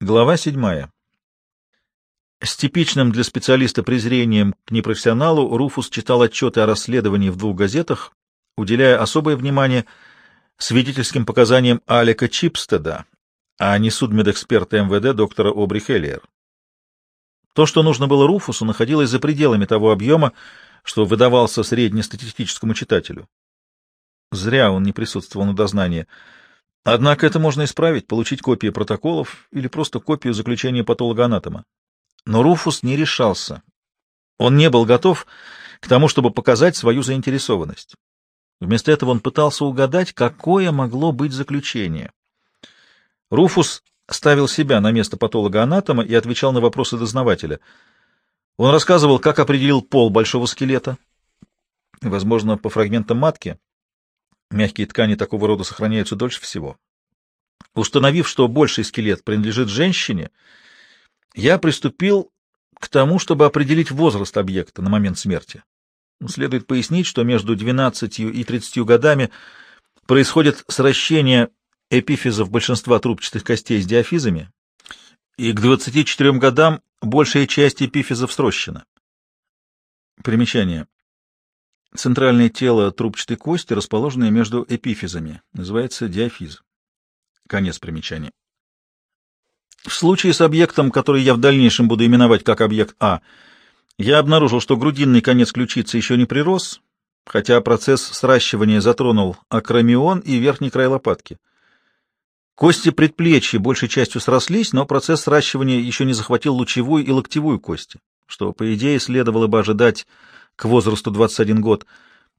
Глава седьмая. С типичным для специалиста презрением к непрофессионалу Руфус читал отчеты о расследовании в двух газетах, уделяя особое внимание свидетельским показаниям Алека Чипстеда, а не судмедэксперта МВД доктора Обри Хеллиер. То, что нужно было Руфусу, находилось за пределами того объема, что выдавался среднестатистическому читателю. Зря он не присутствовал на дознании. Однако это можно исправить, получить копии протоколов или просто копию заключения патологоанатома. Но Руфус не решался. Он не был готов к тому, чтобы показать свою заинтересованность. Вместо этого он пытался угадать, какое могло быть заключение. Руфус ставил себя на место патолога-анатома и отвечал на вопросы дознавателя. Он рассказывал, как определил пол большого скелета, возможно, по фрагментам матки. Мягкие ткани такого рода сохраняются дольше всего. Установив, что больший скелет принадлежит женщине, я приступил к тому, чтобы определить возраст объекта на момент смерти. Следует пояснить, что между 12 и 30 годами происходит сращение эпифизов большинства трубчатых костей с диафизами, и к 24 годам большая часть эпифизов срощена. Примечание. Центральное тело трубчатой кости, расположенное между эпифизами, называется диафиз. Конец примечания. В случае с объектом, который я в дальнейшем буду именовать как объект А, я обнаружил, что грудинный конец ключицы еще не прирос, хотя процесс сращивания затронул акромион и верхний край лопатки. Кости предплечья большей частью срослись, но процесс сращивания еще не захватил лучевую и локтевую кости, что, по идее, следовало бы ожидать к возрасту 21 год.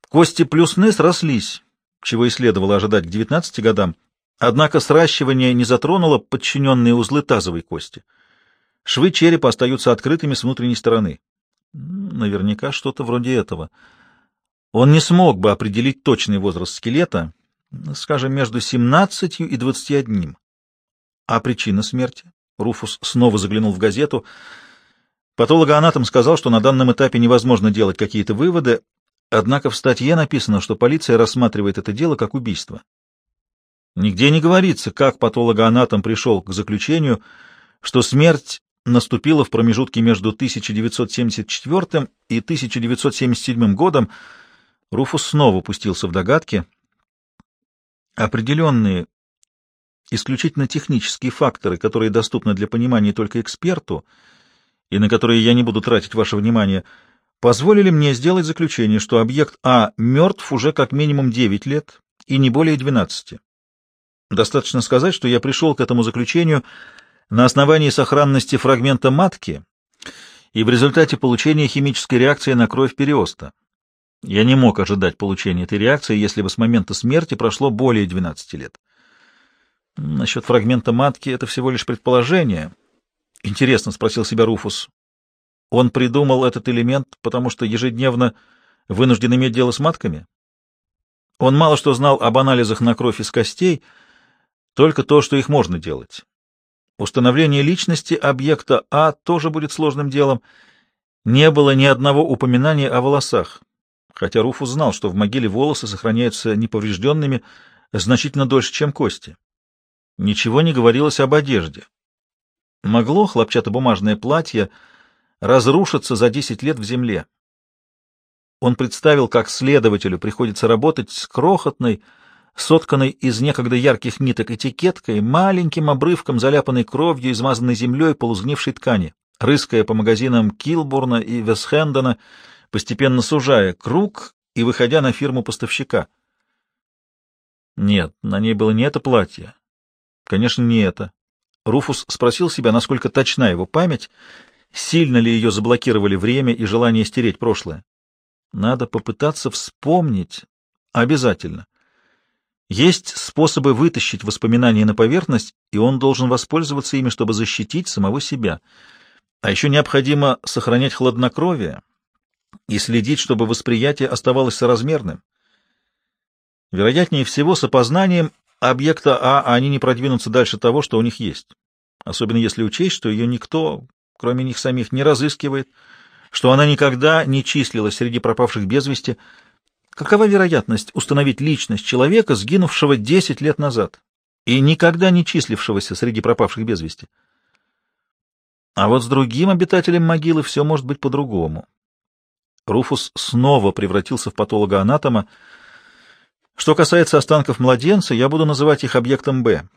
Кости плюсны срослись, чего и следовало ожидать к 19 годам, однако сращивание не затронуло подчиненные узлы тазовой кости. Швы черепа остаются открытыми с внутренней стороны. Наверняка что-то вроде этого. Он не смог бы определить точный возраст скелета, скажем, между 17 и 21. А причина смерти? Руфус снова заглянул в газету. Патологоанатом сказал, что на данном этапе невозможно делать какие-то выводы, однако в статье написано, что полиция рассматривает это дело как убийство. Нигде не говорится, как патологоанатом пришел к заключению, что смерть наступила в промежутке между 1974 и 1977 годом. Руфус снова пустился в догадки — Определенные, исключительно технические факторы, которые доступны для понимания только эксперту, и на которые я не буду тратить ваше внимание, позволили мне сделать заключение, что объект А мертв уже как минимум 9 лет и не более 12. Достаточно сказать, что я пришел к этому заключению на основании сохранности фрагмента матки и в результате получения химической реакции на кровь периоста. Я не мог ожидать получения этой реакции, если бы с момента смерти прошло более 12 лет. Насчет фрагмента матки это всего лишь предположение. Интересно, спросил себя Руфус. Он придумал этот элемент, потому что ежедневно вынужден иметь дело с матками? Он мало что знал об анализах на кровь из костей, только то, что их можно делать. Установление личности объекта А тоже будет сложным делом. Не было ни одного упоминания о волосах хотя Руфус знал, что в могиле волосы сохраняются неповрежденными значительно дольше, чем кости. Ничего не говорилось об одежде. Могло хлопчатобумажное платье разрушиться за десять лет в земле. Он представил, как следователю приходится работать с крохотной, сотканной из некогда ярких ниток этикеткой, маленьким обрывком, заляпанной кровью, измазанной землей полузгнившей ткани, рыская по магазинам Килбурна и Весхендена, постепенно сужая круг и выходя на фирму поставщика. Нет, на ней было не это платье. Конечно, не это. Руфус спросил себя, насколько точна его память, сильно ли ее заблокировали время и желание стереть прошлое. Надо попытаться вспомнить. Обязательно. Есть способы вытащить воспоминания на поверхность, и он должен воспользоваться ими, чтобы защитить самого себя. А еще необходимо сохранять хладнокровие, и следить, чтобы восприятие оставалось соразмерным. Вероятнее всего, с опознанием объекта А они не продвинутся дальше того, что у них есть, особенно если учесть, что ее никто, кроме них самих, не разыскивает, что она никогда не числилась среди пропавших без вести. Какова вероятность установить личность человека, сгинувшего 10 лет назад и никогда не числившегося среди пропавших без вести? А вот с другим обитателем могилы все может быть по-другому. Руфус снова превратился в патолога-анатома. Что касается останков младенца, я буду называть их объектом Б.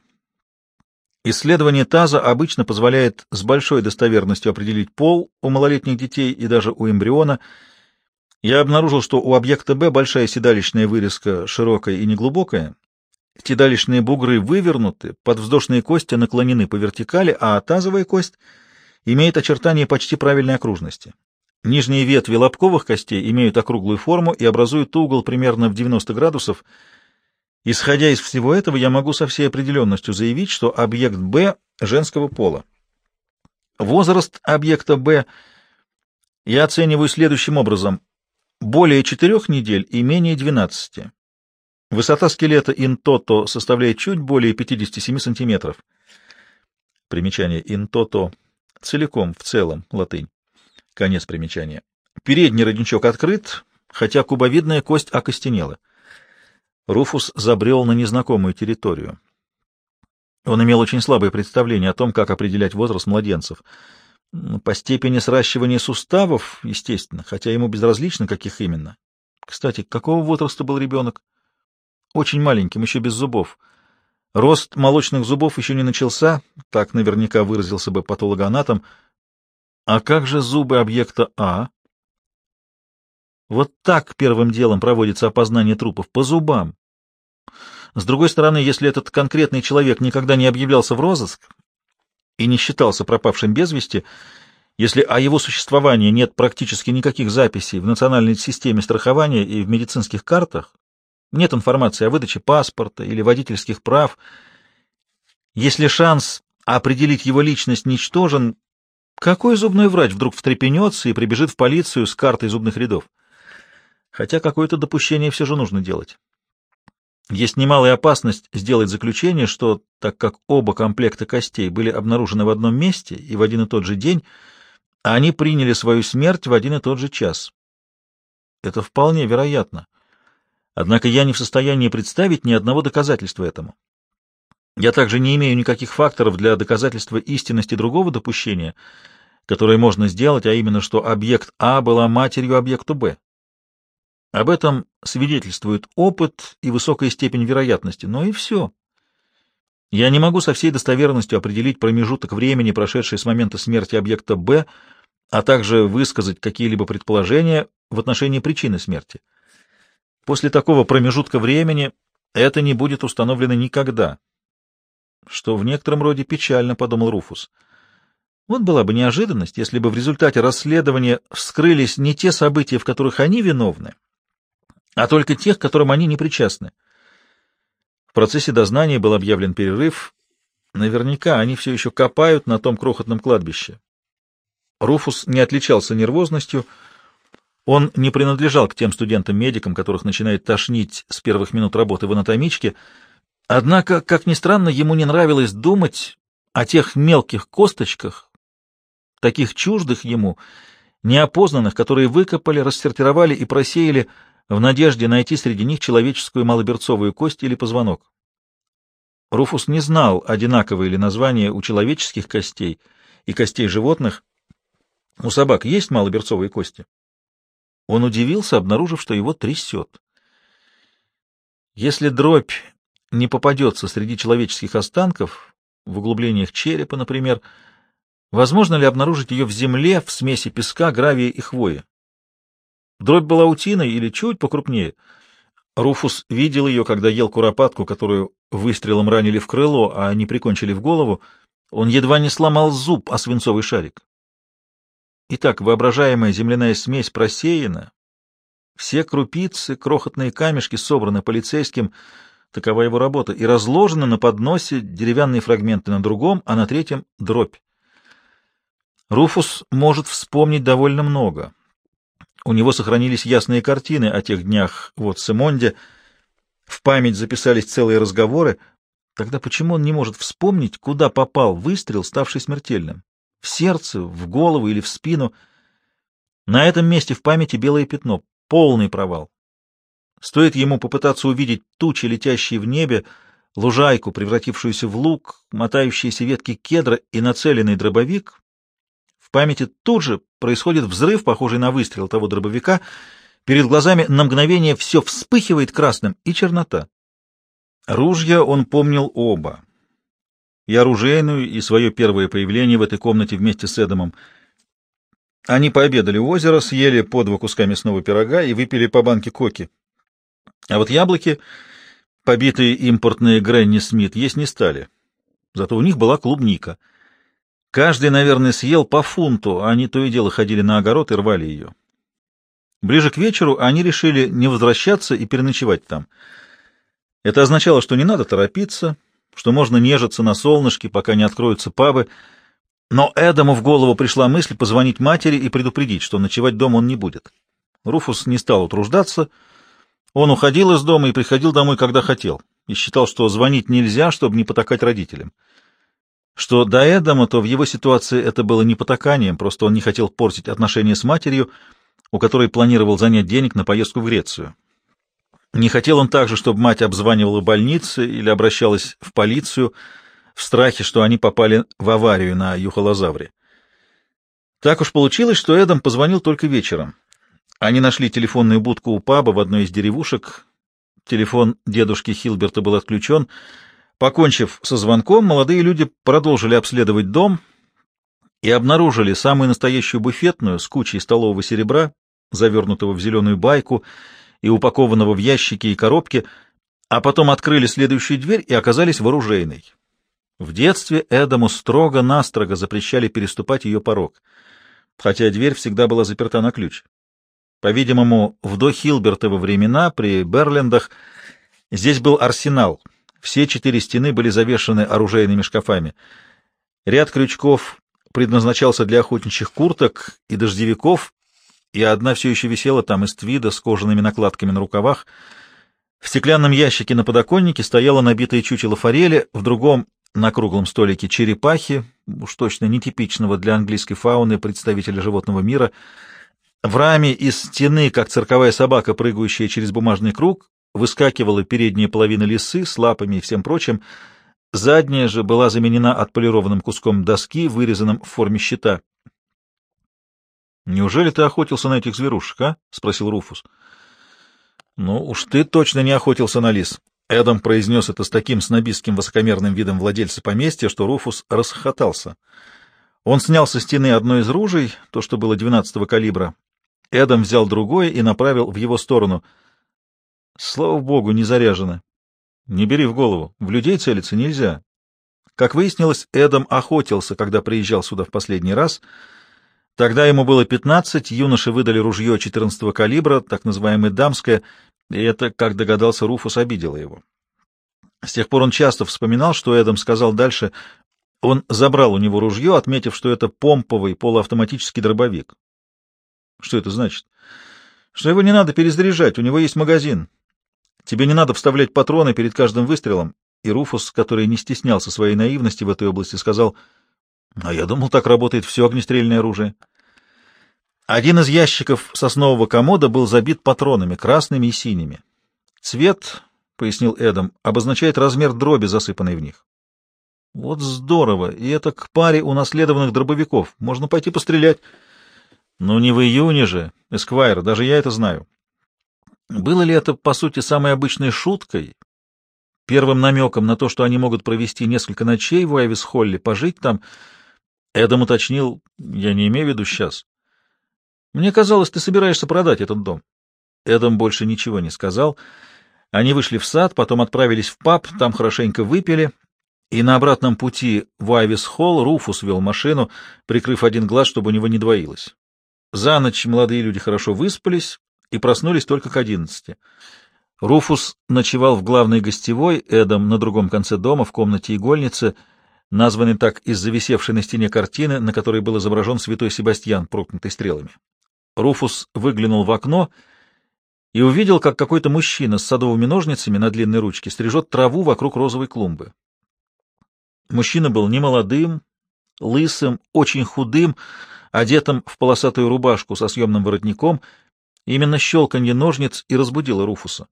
Исследование таза обычно позволяет с большой достоверностью определить пол у малолетних детей и даже у эмбриона. Я обнаружил, что у объекта Б большая седалищная вырезка широкая и неглубокая. Седалищные бугры вывернуты, подвздошные кости наклонены по вертикали, а тазовая кость имеет очертания почти правильной окружности. Нижние ветви лобковых костей имеют округлую форму и образуют угол примерно в 90 градусов. Исходя из всего этого, я могу со всей определенностью заявить, что объект Б женского пола. Возраст объекта Б я оцениваю следующим образом. Более 4 недель и менее 12. Высота скелета интото составляет чуть более 57 сантиметров. Примечание интото целиком, в целом, латынь. Конец примечания. Передний родничок открыт, хотя кубовидная кость окостенела. Руфус забрел на незнакомую территорию. Он имел очень слабое представление о том, как определять возраст младенцев. По степени сращивания суставов, естественно, хотя ему безразлично, каких именно. Кстати, какого возраста был ребенок? Очень маленьким, еще без зубов. Рост молочных зубов еще не начался, так наверняка выразился бы патологоанатом, а как же зубы объекта А? Вот так первым делом проводится опознание трупов, по зубам. С другой стороны, если этот конкретный человек никогда не объявлялся в розыск и не считался пропавшим без вести, если о его существовании нет практически никаких записей в национальной системе страхования и в медицинских картах, нет информации о выдаче паспорта или водительских прав, если шанс определить его личность ничтожен, какой зубной врач вдруг встрепенется и прибежит в полицию с картой зубных рядов? Хотя какое-то допущение все же нужно делать. Есть немалая опасность сделать заключение, что, так как оба комплекта костей были обнаружены в одном месте и в один и тот же день, они приняли свою смерть в один и тот же час. Это вполне вероятно. Однако я не в состоянии представить ни одного доказательства этому. Я также не имею никаких факторов для доказательства истинности другого допущения — которое можно сделать, а именно, что объект А была матерью объекту Б. Об этом свидетельствует опыт и высокая степень вероятности, но и все. Я не могу со всей достоверностью определить промежуток времени, прошедший с момента смерти объекта Б, а также высказать какие-либо предположения в отношении причины смерти. После такого промежутка времени это не будет установлено никогда, что в некотором роде печально, — подумал Руфус. Вот была бы неожиданность, если бы в результате расследования вскрылись не те события, в которых они виновны, а только тех, которым они не причастны. В процессе дознания был объявлен перерыв. Наверняка они все еще копают на том крохотном кладбище. Руфус не отличался нервозностью. Он не принадлежал к тем студентам-медикам, которых начинает тошнить с первых минут работы в анатомичке. Однако, как ни странно, ему не нравилось думать о тех мелких косточках, таких чуждых ему, неопознанных, которые выкопали, рассортировали и просеяли в надежде найти среди них человеческую малоберцовую кость или позвонок. Руфус не знал, одинаковые ли названия у человеческих костей и костей животных. У собак есть малоберцовые кости? Он удивился, обнаружив, что его трясет. Если дробь не попадется среди человеческих останков, в углублениях черепа, например, — Возможно ли обнаружить ее в земле в смеси песка, гравия и хвои? Дробь была утиной или чуть покрупнее. Руфус видел ее, когда ел куропатку, которую выстрелом ранили в крыло, а не прикончили в голову. Он едва не сломал зуб о свинцовый шарик. Итак, воображаемая земляная смесь просеяна. Все крупицы, крохотные камешки собраны полицейским, такова его работа, и разложены на подносе деревянные фрагменты на другом, а на третьем — дробь. Руфус может вспомнить довольно много. У него сохранились ясные картины о тех днях вот в Семонде, в память записались целые разговоры. Тогда почему он не может вспомнить, куда попал выстрел, ставший смертельным? В сердце, в голову или в спину? На этом месте в памяти белое пятно, полный провал. Стоит ему попытаться увидеть тучи, летящие в небе, лужайку, превратившуюся в луг, мотающиеся ветки кедра и нацеленный дробовик, памяти тут же происходит взрыв, похожий на выстрел того дробовика. Перед глазами на мгновение все вспыхивает красным, и чернота. Ружья он помнил оба. И оружейную, и свое первое появление в этой комнате вместе с Эдомом. Они пообедали у озера, съели по два куска мясного пирога и выпили по банке коки. А вот яблоки, побитые импортные Гренни Смит, есть не стали. Зато у них была клубника. Каждый, наверное, съел по фунту, они то и дело ходили на огород и рвали ее. Ближе к вечеру они решили не возвращаться и переночевать там. Это означало, что не надо торопиться, что можно нежиться на солнышке, пока не откроются пабы, но Эдаму в голову пришла мысль позвонить матери и предупредить, что ночевать дома он не будет. Руфус не стал утруждаться, он уходил из дома и приходил домой, когда хотел, и считал, что звонить нельзя, чтобы не потакать родителям. Что до Эдама, то в его ситуации это было не потаканием, просто он не хотел портить отношения с матерью, у которой планировал занять денег на поездку в Грецию. Не хотел он также, чтобы мать обзванивала больницы или обращалась в полицию в страхе, что они попали в аварию на Юхолозавре. Так уж получилось, что Эдам позвонил только вечером. Они нашли телефонную будку у паба в одной из деревушек. Телефон дедушки Хилберта был отключен. Покончив со звонком, молодые люди продолжили обследовать дом и обнаружили самую настоящую буфетную с кучей столового серебра, завернутого в зеленую байку, и упакованного в ящики и коробки, а потом открыли следующую дверь и оказались в оружейной. В детстве Эдаму строго-настрого запрещали переступать ее порог, хотя дверь всегда была заперта на ключ. По-видимому, в дохилбертовы времена при Берлендах здесь был арсенал. Все четыре стены были завешаны оружейными шкафами. Ряд крючков предназначался для охотничьих курток и дождевиков, и одна все еще висела там из твида с кожаными накладками на рукавах. В стеклянном ящике на подоконнике стояла набитая чучело форели, в другом на круглом столике черепахи, уж точно нетипичного для английской фауны представителя животного мира. В раме из стены, как цирковая собака, прыгающая через бумажный круг, выскакивала передняя половина лисы с лапами и всем прочим. Задняя же была заменена отполированным куском доски, вырезанным в форме щита. «Неужели ты охотился на этих зверушек, а?» — спросил Руфус. «Ну уж ты точно не охотился на лис». Эдам произнес это с таким снобистским высокомерным видом владельца поместья, что Руфус расхохотался. Он снял со стены одно из ружей, то, что было двенадцатого калибра. Эдам взял другое и направил в его сторону. Слава богу, не заряжено. Не бери в голову, в людей целиться нельзя. Как выяснилось, Эдам охотился, когда приезжал сюда в последний раз — Тогда ему было пятнадцать, юноши выдали ружье четырнадцатого калибра, так называемое дамское, и это, как догадался Руфус, обидело его. С тех пор он часто вспоминал, что Эдам сказал дальше. Он забрал у него ружье, отметив, что это помповый полуавтоматический дробовик. Что это значит? Что его не надо перезаряжать, у него есть магазин. Тебе не надо вставлять патроны перед каждым выстрелом. И Руфус, который не стеснялся своей наивности в этой области, сказал — а я думал, так работает все огнестрельное оружие. Один из ящиков соснового комода был забит патронами, красными и синими. Цвет, — пояснил Эдам, — обозначает размер дроби, засыпанной в них. Вот здорово, и это к паре унаследованных дробовиков. Можно пойти пострелять. Ну, не в июне же, Эсквайр, даже я это знаю. Было ли это, по сути, самой обычной шуткой, первым намеком на то, что они могут провести несколько ночей в Уэвис-Холле, пожить там — Эдам уточнил, я не имею в виду сейчас. Мне казалось, ты собираешься продать этот дом. Эдам больше ничего не сказал. Они вышли в сад, потом отправились в паб, там хорошенько выпили, и на обратном пути в Айвис-Холл Руфус вел машину, прикрыв один глаз, чтобы у него не двоилось. За ночь молодые люди хорошо выспались и проснулись только к одиннадцати. Руфус ночевал в главной гостевой, Эдам на другом конце дома, в комнате игольницы — названный так из-за висевшей на стене картины, на которой был изображен святой Себастьян, проклятый стрелами. Руфус выглянул в окно и увидел, как какой-то мужчина с садовыми ножницами на длинной ручке стрижет траву вокруг розовой клумбы. Мужчина был немолодым, лысым, очень худым, одетым в полосатую рубашку со съемным воротником. Именно щелканье ножниц и разбудило Руфуса.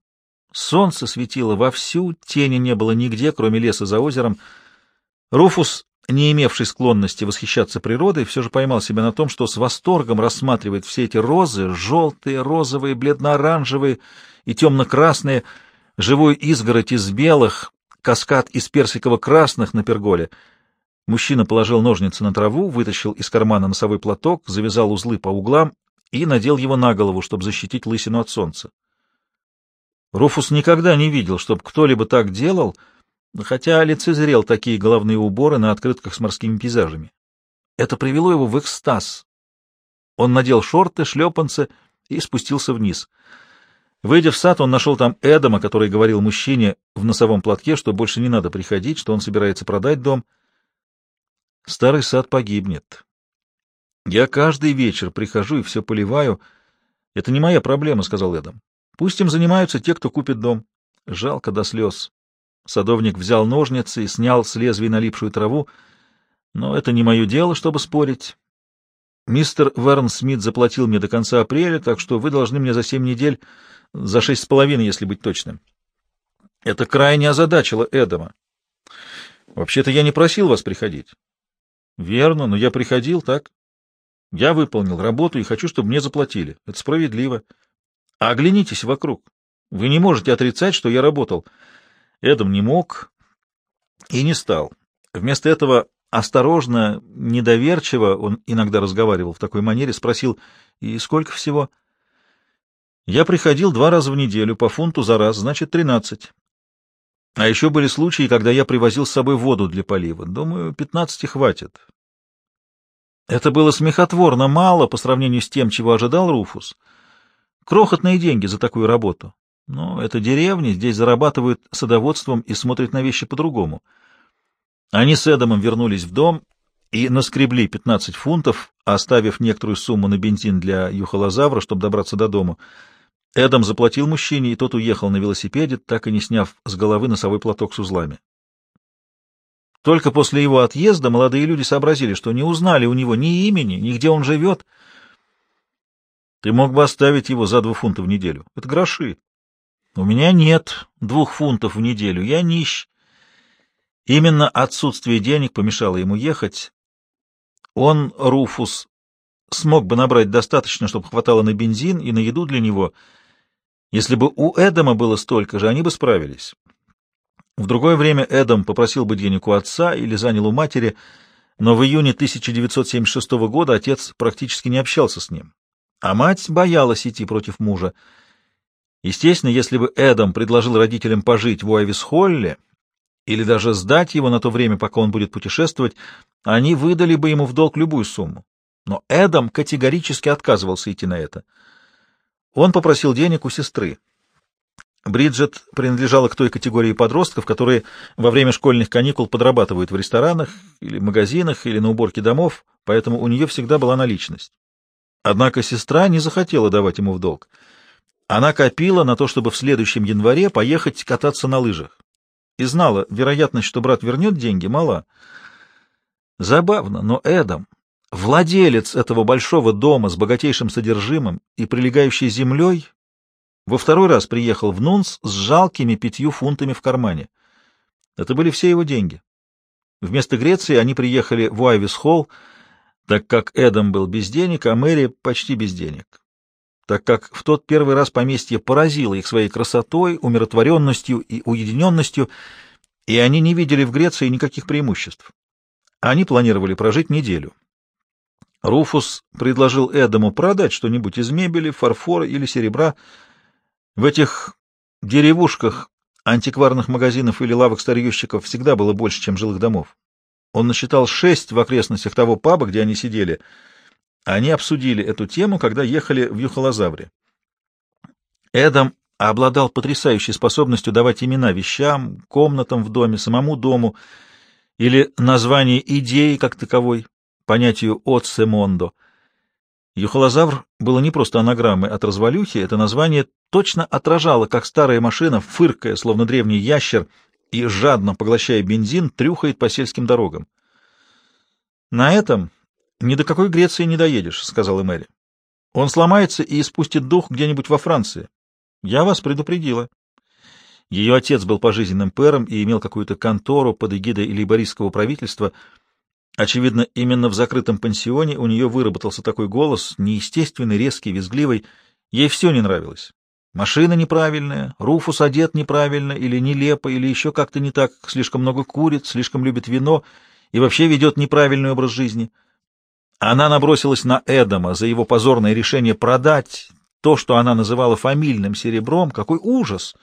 Солнце светило вовсю, тени не было нигде, кроме леса за озером — Руфус не имевший склонности восхищаться природой, все же поймал себя на том, что с восторгом рассматривает все эти розы, желтые, розовые, бледно-оранжевые и темно-красные, живой изгородь из белых, каскад из персиково-красных на перголе. Мужчина положил ножницы на траву, вытащил из кармана носовой платок, завязал узлы по углам и надел его на голову, чтобы защитить лысину от солнца. Руфус никогда не видел, чтобы кто-либо так делал, хотя лицезрел такие головные уборы на открытках с морскими пейзажами. Это привело его в экстаз. Он надел шорты, шлепанцы и спустился вниз. Выйдя в сад, он нашел там Эдама, который говорил мужчине в носовом платке, что больше не надо приходить, что он собирается продать дом. Старый сад погибнет. Я каждый вечер прихожу и все поливаю. Это не моя проблема, — сказал Эдам. Пусть им занимаются те, кто купит дом. Жалко до слез. Садовник взял ножницы и снял с лезвия налипшую траву. Но это не мое дело, чтобы спорить. Мистер Верн Смит заплатил мне до конца апреля, так что вы должны мне за семь недель, за шесть с половиной, если быть точным. Это крайне озадачило Эдама. Вообще-то я не просил вас приходить. Верно, но я приходил, так? Я выполнил работу и хочу, чтобы мне заплатили. Это справедливо. А оглянитесь вокруг. Вы не можете отрицать, что я работал. Эдам не мог и не стал. Вместо этого осторожно, недоверчиво, он иногда разговаривал в такой манере, спросил, и сколько всего? Я приходил два раза в неделю, по фунту за раз, значит, тринадцать. А еще были случаи, когда я привозил с собой воду для полива. Думаю, пятнадцати хватит. Это было смехотворно мало по сравнению с тем, чего ожидал Руфус. Крохотные деньги за такую работу. Но это деревня, здесь зарабатывают садоводством и смотрят на вещи по-другому. Они с Эдамом вернулись в дом и наскребли 15 фунтов, оставив некоторую сумму на бензин для юхолозавра, чтобы добраться до дома. Эдам заплатил мужчине, и тот уехал на велосипеде, так и не сняв с головы носовой платок с узлами. Только после его отъезда молодые люди сообразили, что не узнали у него ни имени, ни где он живет — ты мог бы оставить его за два фунта в неделю. Это гроши. У меня нет двух фунтов в неделю. Я нищ. Именно отсутствие денег помешало ему ехать. Он, Руфус, смог бы набрать достаточно, чтобы хватало на бензин и на еду для него. Если бы у Эдама было столько же, они бы справились. В другое время Эдам попросил бы денег у отца или занял у матери, но в июне 1976 года отец практически не общался с ним а мать боялась идти против мужа. Естественно, если бы Эдам предложил родителям пожить в Уайвис-Холле или даже сдать его на то время, пока он будет путешествовать, они выдали бы ему в долг любую сумму. Но Эдам категорически отказывался идти на это. Он попросил денег у сестры. Бриджит принадлежала к той категории подростков, которые во время школьных каникул подрабатывают в ресторанах или магазинах или на уборке домов, поэтому у нее всегда была наличность. Однако сестра не захотела давать ему в долг. Она копила на то, чтобы в следующем январе поехать кататься на лыжах. И знала, вероятность, что брат вернет деньги, мала. Забавно, но Эдам, владелец этого большого дома с богатейшим содержимым и прилегающей землей, во второй раз приехал в Нунс с жалкими пятью фунтами в кармане. Это были все его деньги. Вместо Греции они приехали в Уайвис-Холл, так как Эдам был без денег, а Мэри почти без денег. Так как в тот первый раз поместье поразило их своей красотой, умиротворенностью и уединенностью, и они не видели в Греции никаких преимуществ. Они планировали прожить неделю. Руфус предложил Эдаму продать что-нибудь из мебели, фарфора или серебра. В этих деревушках антикварных магазинов или лавок старьевщиков всегда было больше, чем жилых домов. Он насчитал шесть в окрестностях того паба, где они сидели. Они обсудили эту тему, когда ехали в Юхолозавре. Эдам обладал потрясающей способностью давать имена вещам, комнатам в доме, самому дому или название идеи как таковой, понятию «отце мондо». Юхолозавр было не просто анаграммой от развалюхи, это название точно отражало, как старая машина, фыркая, словно древний ящер, и, жадно поглощая бензин, трюхает по сельским дорогам. «На этом ни до какой Греции не доедешь», — сказала Мэри. «Он сломается и испустит дух где-нибудь во Франции. Я вас предупредила». Ее отец был пожизненным пэром и имел какую-то контору под эгидой лейбористского правительства. Очевидно, именно в закрытом пансионе у нее выработался такой голос, неестественный, резкий, визгливый. Ей все не нравилось. Машина неправильная, Руфус одет неправильно или нелепо, или еще как-то не так, слишком много курит, слишком любит вино и вообще ведет неправильный образ жизни. Она набросилась на Эдама за его позорное решение продать то, что она называла фамильным серебром. Какой ужас!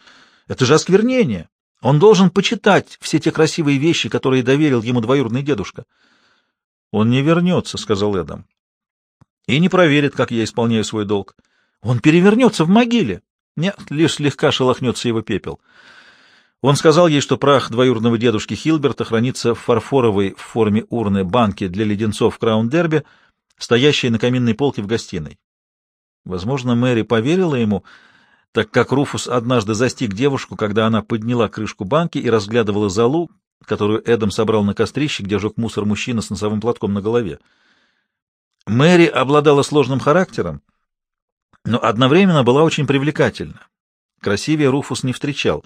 Это же осквернение! Он должен почитать все те красивые вещи, которые доверил ему двоюродный дедушка. — Он не вернется, — сказал Эдам, — и не проверит, как я исполняю свой долг. Он перевернется в могиле. Нет, лишь слегка шелохнется его пепел. Он сказал ей, что прах двоюродного дедушки Хилберта хранится в фарфоровой в форме урны банке для леденцов Краун-Дерби, стоящей на каминной полке в гостиной. Возможно, Мэри поверила ему, так как Руфус однажды застиг девушку, когда она подняла крышку банки и разглядывала залу, которую Эдам собрал на кострище, где жег мусор мужчина с носовым платком на голове. Мэри обладала сложным характером, но одновременно была очень привлекательна. Красивее Руфус не встречал.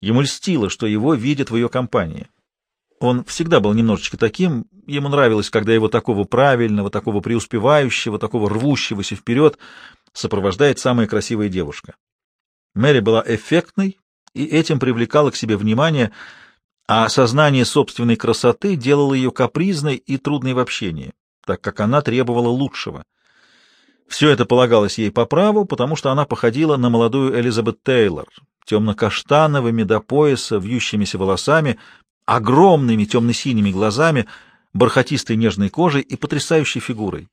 Ему льстило, что его видят в ее компании. Он всегда был немножечко таким, ему нравилось, когда его такого правильного, такого преуспевающего, такого рвущегося вперед сопровождает самая красивая девушка. Мэри была эффектной и этим привлекала к себе внимание, а сознание собственной красоты делало ее капризной и трудной в общении, так как она требовала лучшего — все это полагалось ей по праву, потому что она походила на молодую Элизабет Тейлор, темно-каштановыми до пояса, вьющимися волосами, огромными темно-синими глазами, бархатистой нежной кожей и потрясающей фигурой.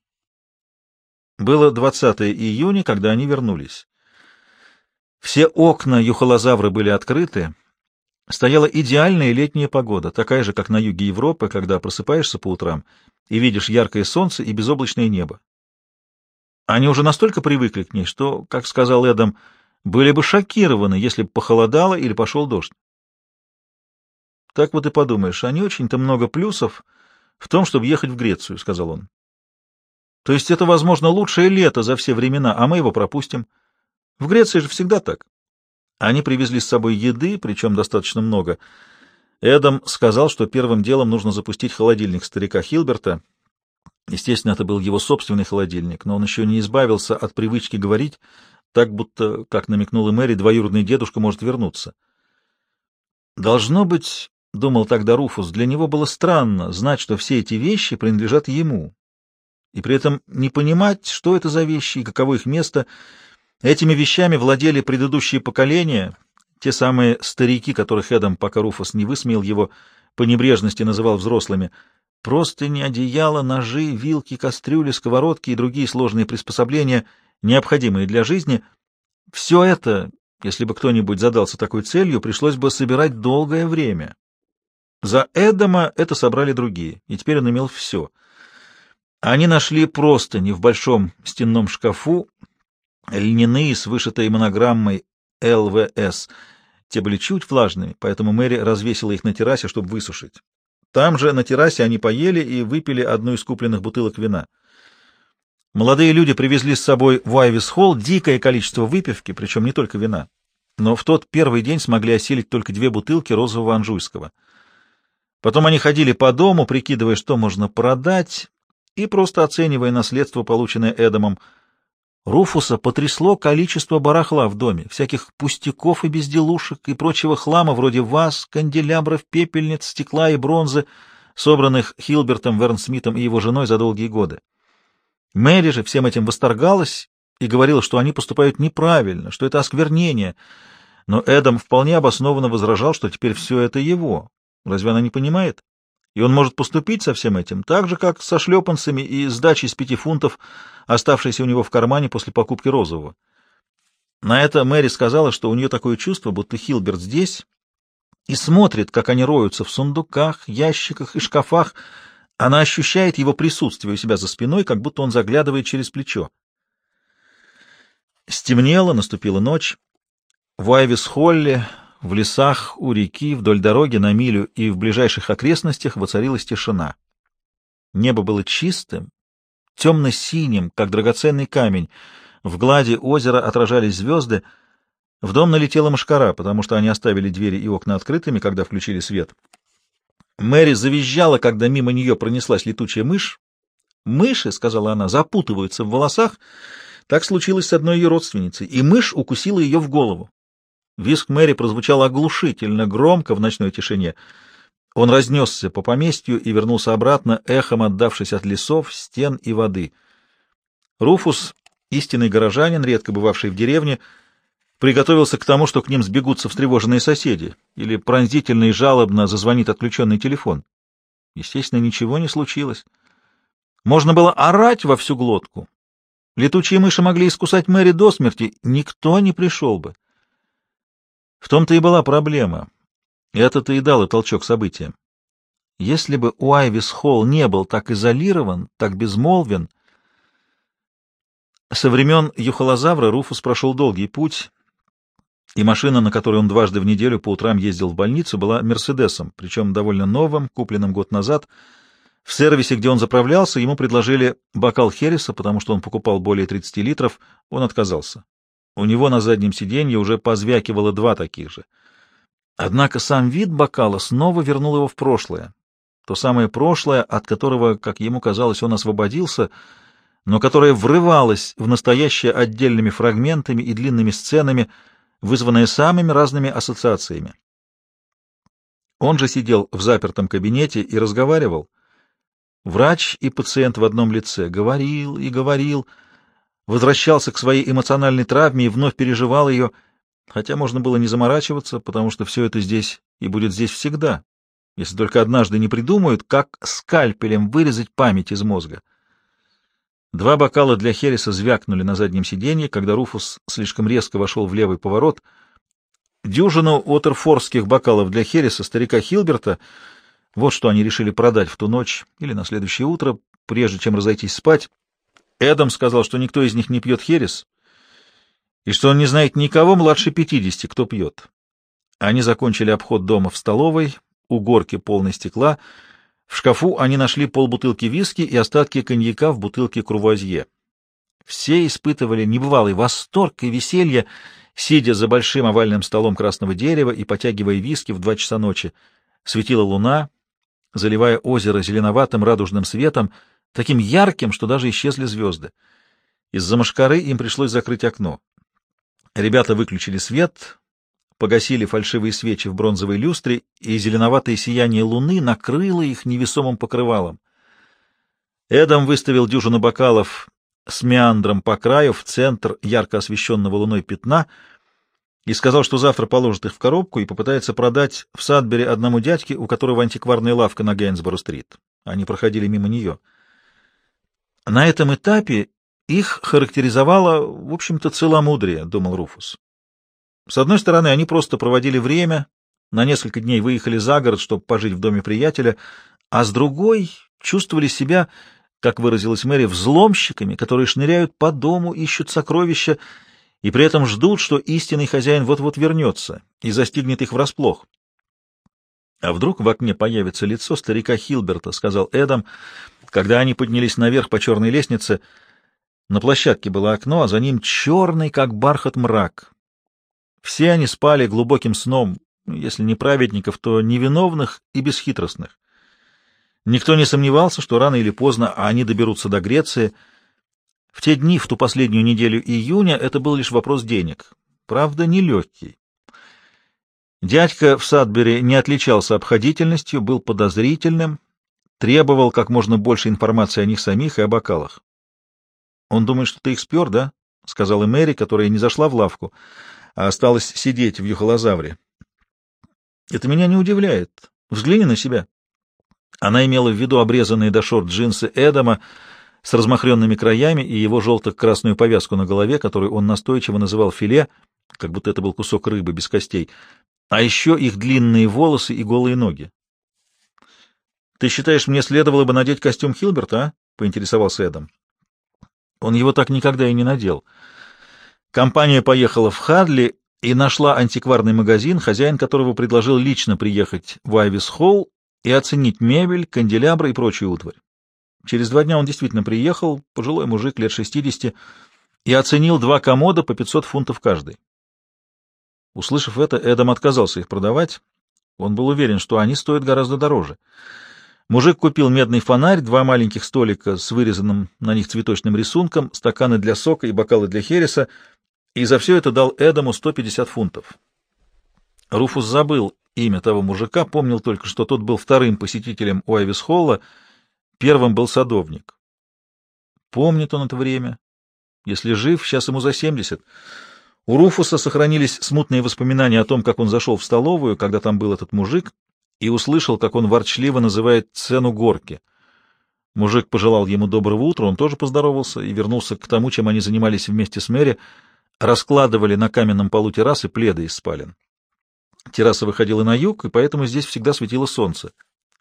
Было 20 июня, когда они вернулись. Все окна юхолозавра были открыты. Стояла идеальная летняя погода, такая же, как на юге Европы, когда просыпаешься по утрам и видишь яркое солнце и безоблачное небо. Они уже настолько привыкли к ней, что, как сказал Эдам, были бы шокированы, если бы похолодало или пошел дождь. Так вот и подумаешь, они очень-то много плюсов в том, чтобы ехать в Грецию, — сказал он. То есть это, возможно, лучшее лето за все времена, а мы его пропустим. В Греции же всегда так. Они привезли с собой еды, причем достаточно много. Эдам сказал, что первым делом нужно запустить холодильник старика Хилберта — Естественно, это был его собственный холодильник, но он еще не избавился от привычки говорить, так будто, как намекнула Мэри, двоюродный дедушка может вернуться. Должно быть, — думал тогда Руфус, — для него было странно знать, что все эти вещи принадлежат ему, и при этом не понимать, что это за вещи и каково их место. Этими вещами владели предыдущие поколения, те самые старики, которых Эдам, пока Руфус не высмеял его, по небрежности называл взрослыми — Простыни, одеяла, ножи, вилки, кастрюли, сковородки и другие сложные приспособления, необходимые для жизни. Все это, если бы кто-нибудь задался такой целью, пришлось бы собирать долгое время. За Эдама это собрали другие, и теперь он имел все. Они нашли простыни в большом стенном шкафу, льняные с вышитой монограммой ЛВС. Те были чуть влажными, поэтому Мэри развесила их на террасе, чтобы высушить. Там же на террасе они поели и выпили одну из купленных бутылок вина. Молодые люди привезли с собой в Айвис-Холл дикое количество выпивки, причем не только вина. Но в тот первый день смогли осилить только две бутылки розового анжуйского. Потом они ходили по дому, прикидывая, что можно продать, и просто оценивая наследство, полученное Эдамом, Руфуса потрясло количество барахла в доме, всяких пустяков и безделушек и прочего хлама вроде ваз, канделябров, пепельниц, стекла и бронзы, собранных Хилбертом Вернсмитом и его женой за долгие годы. Мэри же всем этим восторгалась и говорила, что они поступают неправильно, что это осквернение. Но Эдам вполне обоснованно возражал, что теперь все это его. Разве она не понимает? И он может поступить со всем этим так же, как со шлепанцами и сдачей с пяти фунтов, оставшейся у него в кармане после покупки розового. На это Мэри сказала, что у нее такое чувство, будто Хилберт здесь и смотрит, как они роются в сундуках, ящиках и шкафах. Она ощущает его присутствие у себя за спиной, как будто он заглядывает через плечо. Стемнело, наступила ночь. В Айвис-Холле в лесах, у реки, вдоль дороги, на милю и в ближайших окрестностях воцарилась тишина. Небо было чистым, темно-синим, как драгоценный камень. В глади озера отражались звезды. В дом налетела мошкара, потому что они оставили двери и окна открытыми, когда включили свет. Мэри завизжала, когда мимо нее пронеслась летучая мышь. «Мыши, — сказала она, — запутываются в волосах. Так случилось с одной ее родственницей, и мышь укусила ее в голову. Виск Мэри прозвучал оглушительно громко в ночной тишине. Он разнесся по поместью и вернулся обратно, эхом отдавшись от лесов, стен и воды. Руфус, истинный горожанин, редко бывавший в деревне, приготовился к тому, что к ним сбегутся встревоженные соседи, или пронзительно и жалобно зазвонит отключенный телефон. Естественно, ничего не случилось. Можно было орать во всю глотку. Летучие мыши могли искусать Мэри до смерти, никто не пришел бы. В том-то и была проблема. Это-то и дало толчок событиям. Если бы Уайвис Холл не был так изолирован, так безмолвен... Со времен Юхолозавра Руфус прошел долгий путь, и машина, на которой он дважды в неделю по утрам ездил в больницу, была «Мерседесом», причем довольно новым, купленным год назад. В сервисе, где он заправлялся, ему предложили бокал Хереса, потому что он покупал более 30 литров, он отказался. У него на заднем сиденье уже позвякивало два таких же. Однако сам вид бокала снова вернул его в прошлое. То самое прошлое, от которого, как ему казалось, он освободился, но которое врывалось в настоящее отдельными фрагментами и длинными сценами, вызванное самыми разными ассоциациями. Он же сидел в запертом кабинете и разговаривал. Врач и пациент в одном лице говорил и говорил, возвращался к своей эмоциональной травме и вновь переживал ее, хотя можно было не заморачиваться, потому что все это здесь и будет здесь всегда, если только однажды не придумают, как скальпелем вырезать память из мозга. Два бокала для Хереса звякнули на заднем сиденье, когда Руфус слишком резко вошел в левый поворот. Дюжину отерфорских бокалов для Хереса старика Хилберта, вот что они решили продать в ту ночь или на следующее утро, прежде чем разойтись спать, Эдам сказал, что никто из них не пьет херес, и что он не знает никого младше пятидесяти, кто пьет. Они закончили обход дома в столовой, у горки полной стекла. В шкафу они нашли полбутылки виски и остатки коньяка в бутылке Крувуазье. Все испытывали небывалый восторг и веселье, сидя за большим овальным столом красного дерева и потягивая виски в два часа ночи. Светила луна, заливая озеро зеленоватым радужным светом, таким ярким, что даже исчезли звезды. Из-за мошкары им пришлось закрыть окно. Ребята выключили свет, погасили фальшивые свечи в бронзовой люстре, и зеленоватое сияние луны накрыло их невесомым покрывалом. Эдам выставил дюжину бокалов с меандром по краю в центр ярко освещенного луной пятна и сказал, что завтра положит их в коробку и попытается продать в Садбере одному дядьке, у которого антикварная лавка на Гейнсборо-стрит. Они проходили мимо нее. На этом этапе их характеризовало, в общем-то, целомудрие, — думал Руфус. С одной стороны, они просто проводили время, на несколько дней выехали за город, чтобы пожить в доме приятеля, а с другой чувствовали себя, как выразилась Мэри, взломщиками, которые шныряют по дому, ищут сокровища и при этом ждут, что истинный хозяин вот-вот вернется и застигнет их врасплох. — А вдруг в окне появится лицо старика Хилберта, — сказал Эдам, — когда они поднялись наверх по черной лестнице, на площадке было окно, а за ним черный, как бархат, мрак. Все они спали глубоким сном, если не праведников, то невиновных и бесхитростных. Никто не сомневался, что рано или поздно они доберутся до Греции. В те дни, в ту последнюю неделю июня, это был лишь вопрос денег. Правда, нелегкий. Дядька в Садбере не отличался обходительностью, был подозрительным, требовал как можно больше информации о них самих и о бокалах. — Он думает, что ты их спер, да? — сказала Мэри, которая не зашла в лавку, а осталась сидеть в юхолозавре. — Это меня не удивляет. Взгляни на себя. Она имела в виду обрезанные до шорт джинсы Эдама с размахренными краями и его желто-красную повязку на голове, которую он настойчиво называл филе, как будто это был кусок рыбы без костей, а еще их длинные волосы и голые ноги. Ты считаешь, мне следовало бы надеть костюм Хилберта, а? — поинтересовался Эдам. Он его так никогда и не надел. Компания поехала в Хадли и нашла антикварный магазин, хозяин которого предложил лично приехать в Айвис-Холл и оценить мебель, канделябры и прочую утварь. Через два дня он действительно приехал, пожилой мужик лет шестидесяти, и оценил два комода по пятьсот фунтов каждый. Услышав это, Эдам отказался их продавать. Он был уверен, что они стоят гораздо дороже. Мужик купил медный фонарь, два маленьких столика с вырезанным на них цветочным рисунком, стаканы для сока и бокалы для хереса, и за все это дал Эдаму 150 фунтов. Руфус забыл имя того мужика, помнил только, что тот был вторым посетителем у Айвис-Холла, первым был садовник. Помнит он это время. Если жив, сейчас ему за 70. У Руфуса сохранились смутные воспоминания о том, как он зашел в столовую, когда там был этот мужик, и услышал, как он ворчливо называет цену горки. Мужик пожелал ему доброго утра, он тоже поздоровался и вернулся к тому, чем они занимались вместе с Мэри, раскладывали на каменном полу террасы пледы из спален. Терраса выходила на юг, и поэтому здесь всегда светило солнце.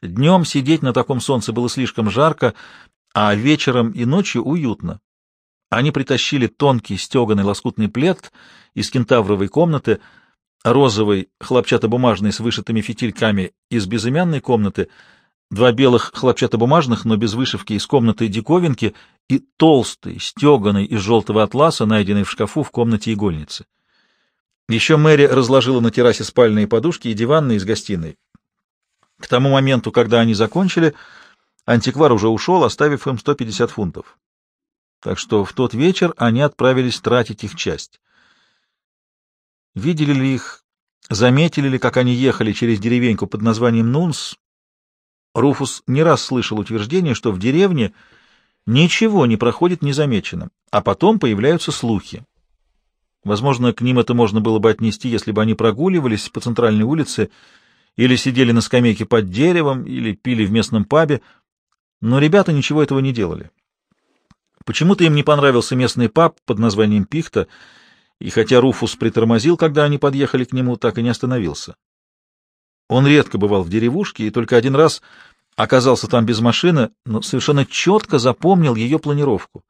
Днем сидеть на таком солнце было слишком жарко, а вечером и ночью уютно. Они притащили тонкий стеганый лоскутный плед из кентавровой комнаты — розовый хлопчатобумажный с вышитыми фитильками из безымянной комнаты, два белых хлопчатобумажных, но без вышивки из комнаты диковинки и толстый, стеганый из желтого атласа, найденный в шкафу в комнате игольницы. Еще Мэри разложила на террасе спальные подушки и диванные из гостиной. К тому моменту, когда они закончили, антиквар уже ушел, оставив им 150 фунтов. Так что в тот вечер они отправились тратить их часть. Видели ли их, заметили ли, как они ехали через деревеньку под названием Нунс? Руфус не раз слышал утверждение, что в деревне ничего не проходит незамеченным, а потом появляются слухи. Возможно, к ним это можно было бы отнести, если бы они прогуливались по центральной улице или сидели на скамейке под деревом, или пили в местном пабе, но ребята ничего этого не делали. Почему-то им не понравился местный паб под названием «Пихта», и хотя Руфус притормозил, когда они подъехали к нему, так и не остановился. Он редко бывал в деревушке и только один раз оказался там без машины, но совершенно четко запомнил ее планировку.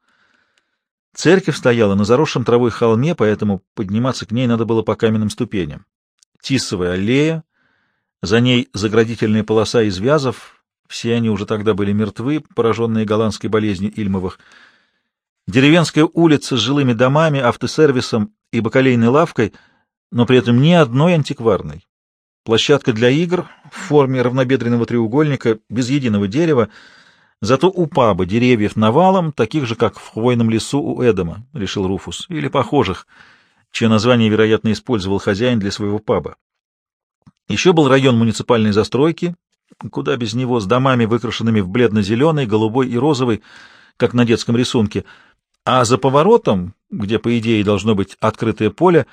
Церковь стояла на заросшем травой холме, поэтому подниматься к ней надо было по каменным ступеням. Тисовая аллея, за ней заградительная полоса из вязов, все они уже тогда были мертвы, пораженные голландской болезнью Ильмовых, деревенская улица с жилыми домами, автосервисом и бакалейной лавкой, но при этом ни одной антикварной. Площадка для игр в форме равнобедренного треугольника, без единого дерева, зато у паба деревьев навалом, таких же, как в хвойном лесу у Эдома, — решил Руфус, — или похожих, чье название, вероятно, использовал хозяин для своего паба. Еще был район муниципальной застройки, куда без него, с домами, выкрашенными в бледно-зеленый, голубой и розовый, как на детском рисунке — а за поворотом, где, по идее, должно быть открытое поле,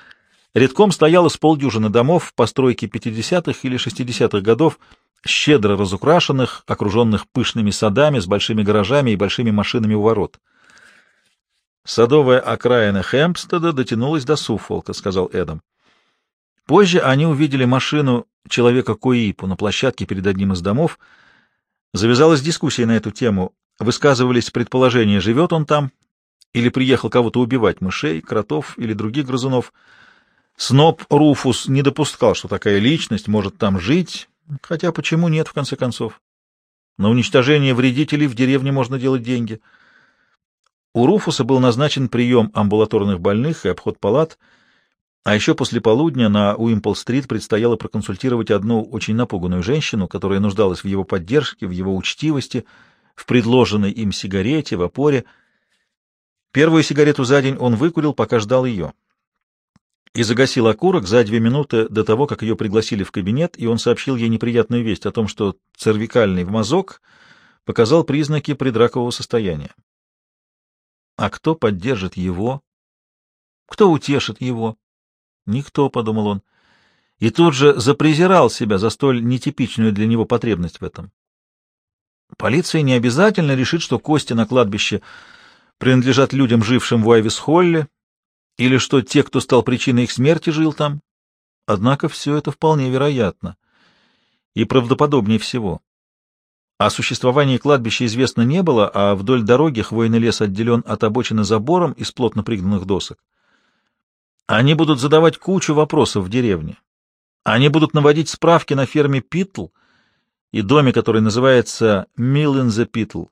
редком стояло с полдюжины домов постройки 50-х или 60-х годов, щедро разукрашенных, окруженных пышными садами с большими гаражами и большими машинами у ворот. «Садовая окраина Хэмпстеда дотянулась до Суффолка», — сказал Эдам. Позже они увидели машину человека Куипу на площадке перед одним из домов. Завязалась дискуссия на эту тему. Высказывались предположения, живет он там или приехал кого-то убивать мышей, кротов или других грызунов. Сноб Руфус не допускал, что такая личность может там жить, хотя почему нет, в конце концов? На уничтожение вредителей в деревне можно делать деньги. У Руфуса был назначен прием амбулаторных больных и обход палат, а еще после полудня на Уимпл-стрит предстояло проконсультировать одну очень напуганную женщину, которая нуждалась в его поддержке, в его учтивости, в предложенной им сигарете, в опоре — Первую сигарету за день он выкурил, пока ждал ее. И загасил окурок за две минуты до того, как ее пригласили в кабинет, и он сообщил ей неприятную весть о том, что цервикальный мазок показал признаки предракового состояния. А кто поддержит его? Кто утешит его? Никто, — подумал он. И тут же запрезирал себя за столь нетипичную для него потребность в этом. Полиция не обязательно решит, что кости на кладбище — принадлежат людям, жившим в Уайвис-Холле, или что те, кто стал причиной их смерти, жил там. Однако все это вполне вероятно и правдоподобнее всего. О существовании кладбища известно не было, а вдоль дороги хвойный лес отделен от обочины забором из плотно пригнанных досок. Они будут задавать кучу вопросов в деревне. Они будут наводить справки на ферме Питл и доме, который называется the Pittle.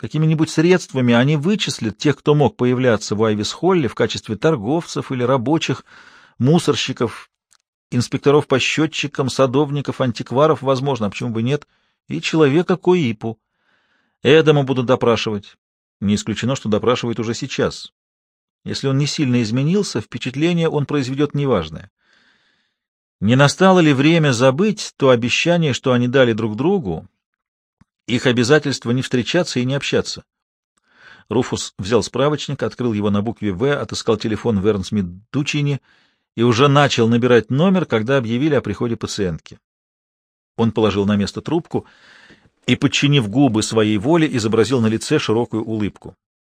Какими-нибудь средствами они вычислят тех, кто мог появляться в Айвис-Холле в качестве торговцев или рабочих, мусорщиков инспекторов по счетчикам, садовников, антикваров, возможно, а почему бы нет, и человека Коипу. Эдама будут допрашивать. Не исключено, что допрашивают уже сейчас. Если он не сильно изменился, впечатление он произведет неважное. Не настало ли время забыть то обещание, что они дали друг другу, их обязательство не встречаться и не общаться? Руфус взял справочник, открыл его на букве «В», отыскал телефон Вернсмит Дучини и уже начал набирать номер, когда объявили о приходе пациентки. Он положил на место трубку и, подчинив губы своей воле, изобразил на лице широкую улыбку.